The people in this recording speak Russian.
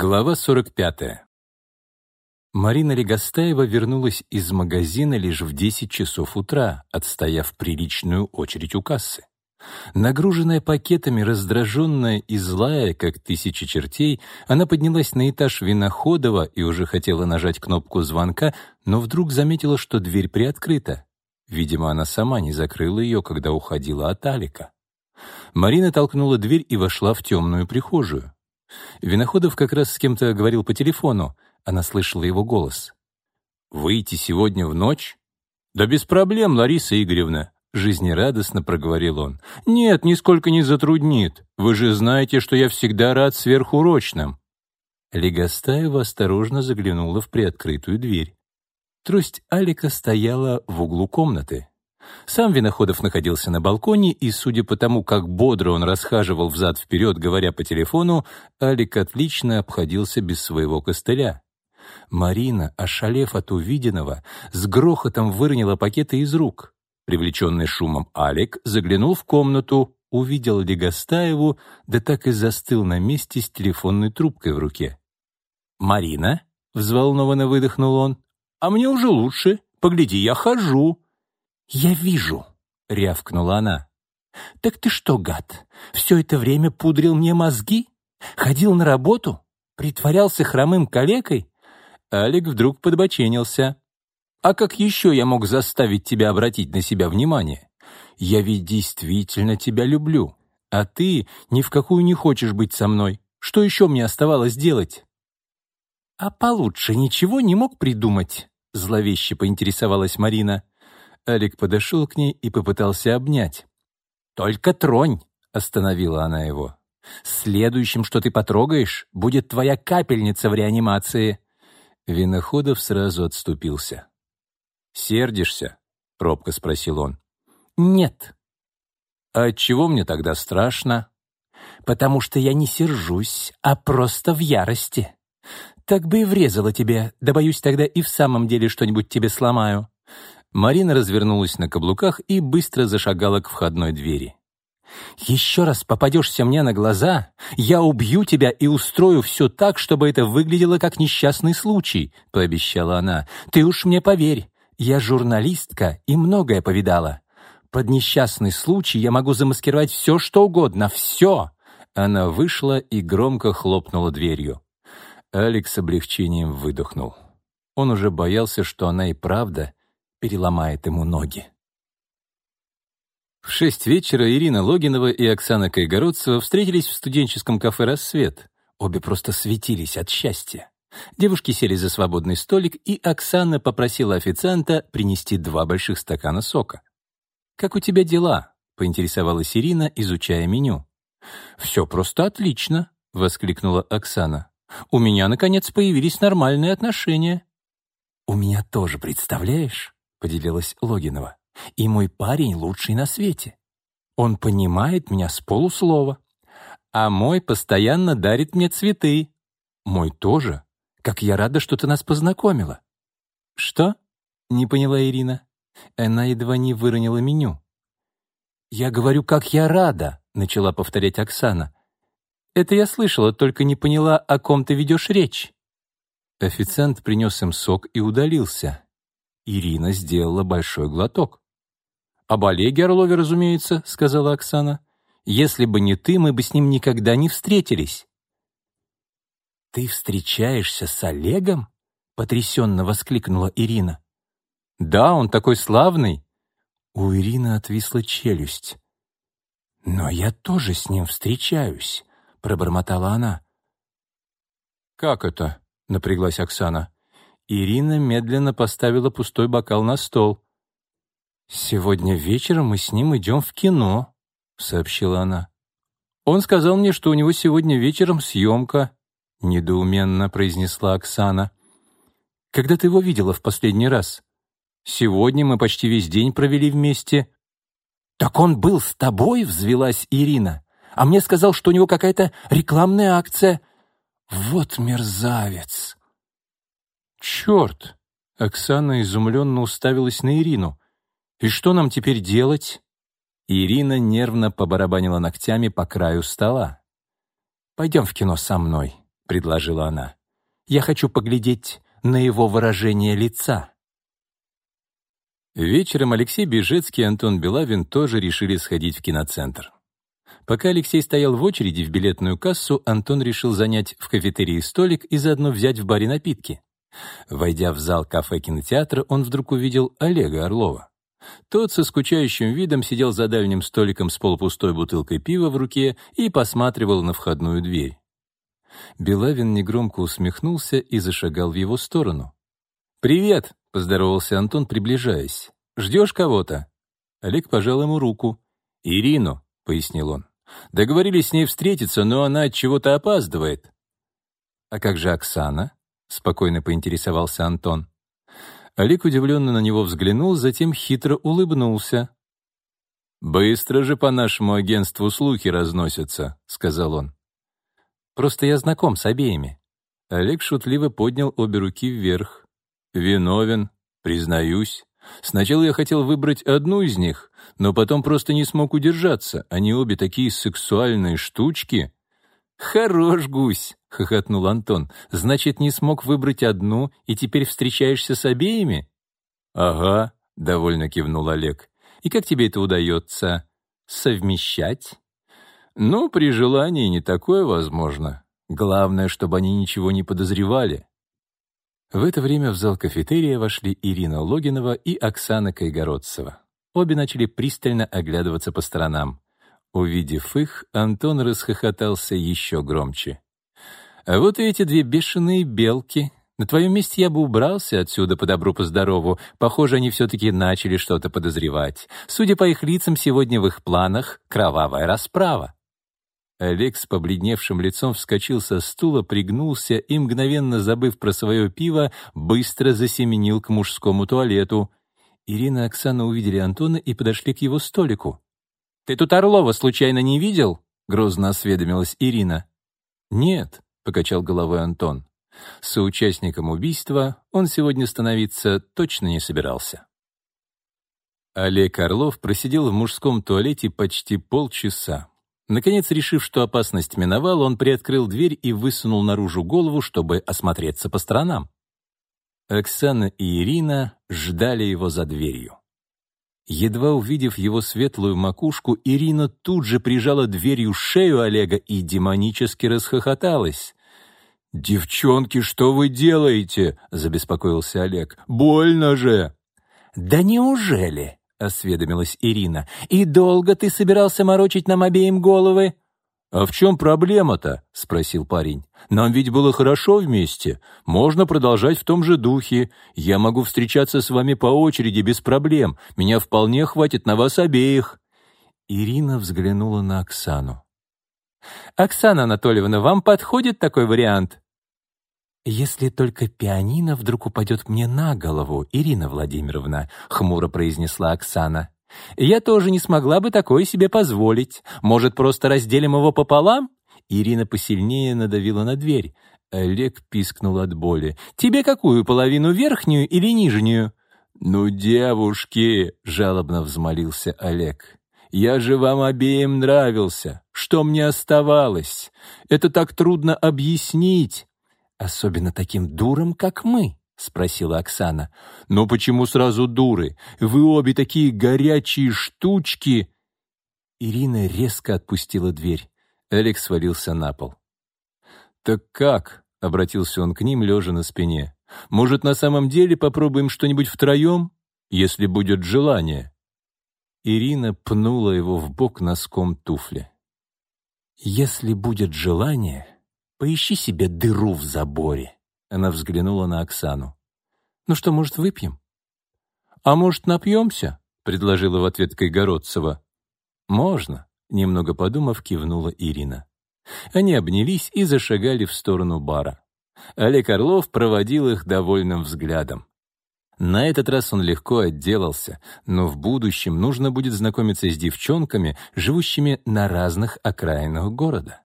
Глава 45. Марина Легостаева вернулась из магазина лишь в 10 часов утра, отстояв приличную очередь у кассы. Нагруженная пакетами, раздраженная и злая, как тысячи чертей, она поднялась на этаж Виноходова и уже хотела нажать кнопку звонка, но вдруг заметила, что дверь приоткрыта. Видимо, она сама не закрыла ее, когда уходила от Алика. Марина толкнула дверь и вошла в темную прихожую. Виноходов как раз с кем-то говорил по телефону. Она слышала его голос. «Выйти сегодня в ночь?» «Да без проблем, Лариса Игоревна», — жизнерадостно проговорил он. «Нет, нисколько не затруднит. Вы же знаете, что я всегда рад сверхурочным». Легостаева осторожно заглянула в приоткрытую дверь. Трость Алика стояла в углу комнаты. Сам Виноходов находился на балконе, и, судя по тому, как бодро он расхаживал взад-вперед, говоря по телефону, Алик отлично обходился без своего костыля. Марина, ошалев от увиденного, с грохотом выронила пакеты из рук. Привлеченный шумом Алик заглянул в комнату, увидел Легостаеву, да так и застыл на месте с телефонной трубкой в руке. «Марина?» — взволнованно выдохнул он. «А мне уже лучше. Погляди, я хожу». «Я вижу», — рявкнула она. «Так ты что, гад, все это время пудрил мне мозги? Ходил на работу? Притворялся хромым калекой?» Алик вдруг подбоченился. «А как еще я мог заставить тебя обратить на себя внимание? Я ведь действительно тебя люблю, а ты ни в какую не хочешь быть со мной. Что еще мне оставалось делать?» «А получше ничего не мог придумать?» — зловеще поинтересовалась Марина. Алик подошел к ней и попытался обнять. «Только тронь!» — остановила она его. «Следующим, что ты потрогаешь, будет твоя капельница в реанимации». Виноходов сразу отступился. «Сердишься?» — робко спросил он. «Нет». «А чего мне тогда страшно?» «Потому что я не сержусь, а просто в ярости. Так бы и врезала тебе, да боюсь тогда и в самом деле что-нибудь тебе сломаю». Марина развернулась на каблуках и быстро зашагала к входной двери. «Еще раз попадешься мне на глаза, я убью тебя и устрою все так, чтобы это выглядело как несчастный случай», — пообещала она. «Ты уж мне поверь, я журналистка и многое повидала. Под несчастный случай я могу замаскировать все, что угодно, все!» Она вышла и громко хлопнула дверью. Алекс с облегчением выдохнул. Он уже боялся, что она и правда переломает ему ноги. В шесть вечера Ирина Логинова и Оксана Кайгородцева встретились в студенческом кафе «Рассвет». Обе просто светились от счастья. Девушки сели за свободный столик, и Оксана попросила официанта принести два больших стакана сока. «Как у тебя дела?» — поинтересовалась Ирина, изучая меню. «Все просто отлично», — воскликнула Оксана. «У меня, наконец, появились нормальные отношения». «У меня тоже, представляешь?» — поделилась Логинова. «И мой парень лучший на свете. Он понимает меня с полуслова. А мой постоянно дарит мне цветы. Мой тоже. Как я рада, что ты нас познакомила». «Что?» — не поняла Ирина. Она едва не выронила меню. «Я говорю, как я рада», — начала повторять Оксана. «Это я слышала, только не поняла, о ком ты ведешь речь». Официант принес им сок и удалился. Ирина сделала большой глоток. «Об Олеге Орлове, разумеется», — сказала Оксана. «Если бы не ты, мы бы с ним никогда не встретились». «Ты встречаешься с Олегом?» — потрясенно воскликнула Ирина. «Да, он такой славный». У Ирины отвисла челюсть. «Но я тоже с ним встречаюсь», — пробормотала она. «Как это?» — напряглась Оксана. Ирина медленно поставила пустой бокал на стол. «Сегодня вечером мы с ним идем в кино», — сообщила она. «Он сказал мне, что у него сегодня вечером съемка», — недоуменно произнесла Оксана. «Когда ты его видела в последний раз? Сегодня мы почти весь день провели вместе». «Так он был с тобой?» — взвелась Ирина. «А мне сказал, что у него какая-то рекламная акция». «Вот мерзавец!» «Черт!» — Оксана изумленно уставилась на Ирину. «И что нам теперь делать?» Ирина нервно побарабанила ногтями по краю стола. «Пойдем в кино со мной», — предложила она. «Я хочу поглядеть на его выражение лица». Вечером Алексей Бежецкий и Антон Белавин тоже решили сходить в киноцентр. Пока Алексей стоял в очереди в билетную кассу, Антон решил занять в кафетерии столик и заодно взять в баре напитки. Войдя в зал кафе-кинотеатра, он вдруг увидел Олега Орлова. Тот со скучающим видом сидел за дальним столиком с полупустой бутылкой пива в руке и посматривал на входную дверь. Белавин негромко усмехнулся и зашагал в его сторону. «Привет!» — поздоровался Антон, приближаясь. «Ждешь кого-то?» Олег пожал ему руку. «Ирину», — пояснил он. «Договорились с ней встретиться, но она от чего-то опаздывает». «А как же Оксана?» — спокойно поинтересовался Антон. Олег удивленно на него взглянул, затем хитро улыбнулся. «Быстро же по нашему агентству слухи разносятся», — сказал он. «Просто я знаком с обеими». Олег шутливо поднял обе руки вверх. «Виновен, признаюсь. Сначала я хотел выбрать одну из них, но потом просто не смог удержаться. Они обе такие сексуальные штучки». «Хорош гусь!» — хохотнул Антон. «Значит, не смог выбрать одну, и теперь встречаешься с обеими?» «Ага», — довольно кивнул Олег. «И как тебе это удается? Совмещать?» «Ну, при желании не такое возможно. Главное, чтобы они ничего не подозревали». В это время в зал кафетерия вошли Ирина Логинова и Оксана Кайгородцева. Обе начали пристально оглядываться по сторонам. Увидев их, Антон расхохотался еще громче. А вот и эти две бешеные белки. На твоем месте я бы убрался отсюда по добру, по здорову. Похоже, они все-таки начали что-то подозревать. Судя по их лицам, сегодня в их планах кровавая расправа. Олег с побледневшим лицом вскочил со стула, пригнулся и, мгновенно забыв про свое пиво, быстро засеменил к мужскому туалету. Ирина и Оксана увидели Антона и подошли к его столику. «Ты тут Орлова случайно не видел?» — грозно осведомилась Ирина. «Нет», покачал головой Антон. Соучастником убийства он сегодня становиться точно не собирался. Олег Орлов просидел в мужском туалете почти полчаса. Наконец, решив, что опасность миновала, он приоткрыл дверь и высунул наружу голову, чтобы осмотреться по сторонам. Оксана и Ирина ждали его за дверью. Едва увидев его светлую макушку, Ирина тут же прижала дверью шею Олега и демонически расхохоталась. «Девчонки, что вы делаете?» — забеспокоился Олег. «Больно же!» «Да неужели?» — осведомилась Ирина. «И долго ты собирался морочить нам обеим головы?» «А в чем проблема-то?» — спросил парень. «Нам ведь было хорошо вместе. Можно продолжать в том же духе. Я могу встречаться с вами по очереди без проблем. Меня вполне хватит на вас обеих». Ирина взглянула на Оксану. «Оксана Анатольевна, вам подходит такой вариант?» «Если только пианино вдруг упадет мне на голову, Ирина Владимировна», — хмуро произнесла Оксана. Я тоже не смогла бы такое себе позволить. Может, просто разделим его пополам?» Ирина посильнее надавила на дверь. Олег пискнул от боли. «Тебе какую, половину верхнюю или нижнюю?» «Ну, девушки!» — жалобно взмолился Олег. «Я же вам обеим нравился. Что мне оставалось? Это так трудно объяснить. Особенно таким дурам, как мы». — спросила Оксана. «Но почему сразу дуры? Вы обе такие горячие штучки!» Ирина резко отпустила дверь. Алекс свалился на пол. «Так как?» — обратился он к ним, лежа на спине. «Может, на самом деле попробуем что-нибудь втроем, если будет желание?» Ирина пнула его в бок носком туфли. «Если будет желание, поищи себе дыру в заборе». Она взглянула на Оксану. «Ну что, может, выпьем?» «А может, напьемся?» — предложила в ответ Кайгородцева. «Можно», — немного подумав, кивнула Ирина. Они обнялись и зашагали в сторону бара. Олег Орлов проводил их довольным взглядом. На этот раз он легко отделался, но в будущем нужно будет знакомиться с девчонками, живущими на разных окраинах города.